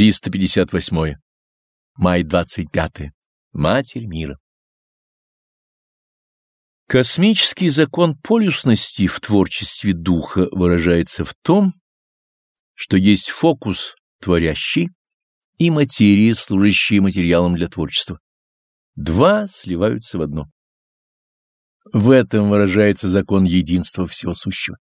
358. Май 25. Матерь мира. Космический закон полюсности в творчестве духа выражается в том, что есть фокус творящий и материя, служащие материалом для творчества. Два сливаются в одно. В этом выражается закон единства всего сущего.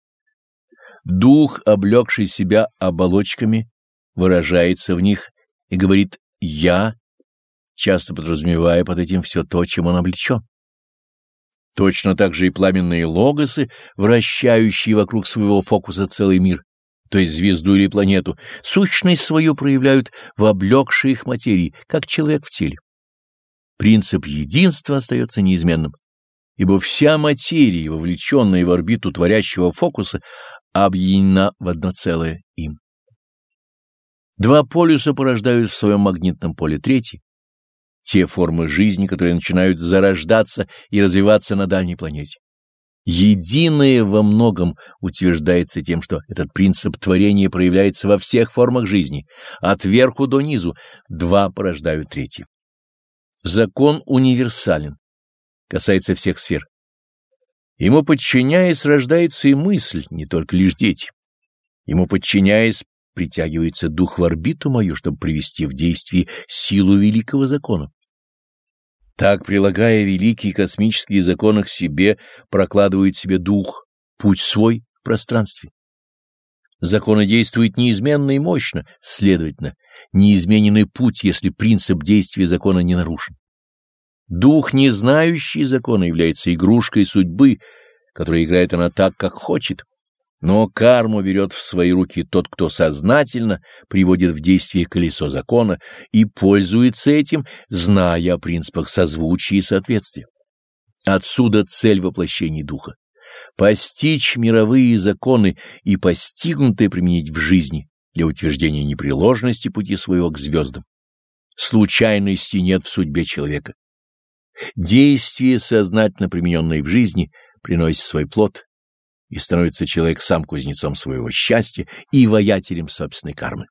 Дух, облегший себя оболочками, выражается в них и говорит «я», часто подразумевая под этим все то, чем он облечен. Точно так же и пламенные логосы, вращающие вокруг своего фокуса целый мир, то есть звезду или планету, сущность свою проявляют в облегшей их материи, как человек в теле. Принцип единства остается неизменным, ибо вся материя, вовлеченная в орбиту творящего фокуса, объединена в одно целое им. Два полюса порождают в своем магнитном поле третий, те формы жизни, которые начинают зарождаться и развиваться на дальней планете. Единое во многом утверждается тем, что этот принцип творения проявляется во всех формах жизни, от верху до низу, два порождают третий. Закон универсален, касается всех сфер. Ему подчиняясь, рождается и мысль, не только лишь дети. Ему подчиняясь, притягивается дух в орбиту мою, чтобы привести в действие силу великого закона. Так, прилагая великие космические законы к себе, прокладывает себе дух, путь свой в пространстве. Законы действуют неизменно и мощно, следовательно, неизмененный путь, если принцип действия закона не нарушен. Дух, не знающий закона, является игрушкой судьбы, которая играет она так, как хочет. Но карму берет в свои руки тот, кто сознательно приводит в действие колесо закона и пользуется этим, зная о принципах созвучия и соответствия. Отсюда цель воплощения духа — постичь мировые законы и постигнутые применить в жизни для утверждения непреложности пути своего к звездам. Случайности нет в судьбе человека. Действие, сознательно примененное в жизни, приносит свой плод, и становится человек сам кузнецом своего счастья и воятелем собственной кармы.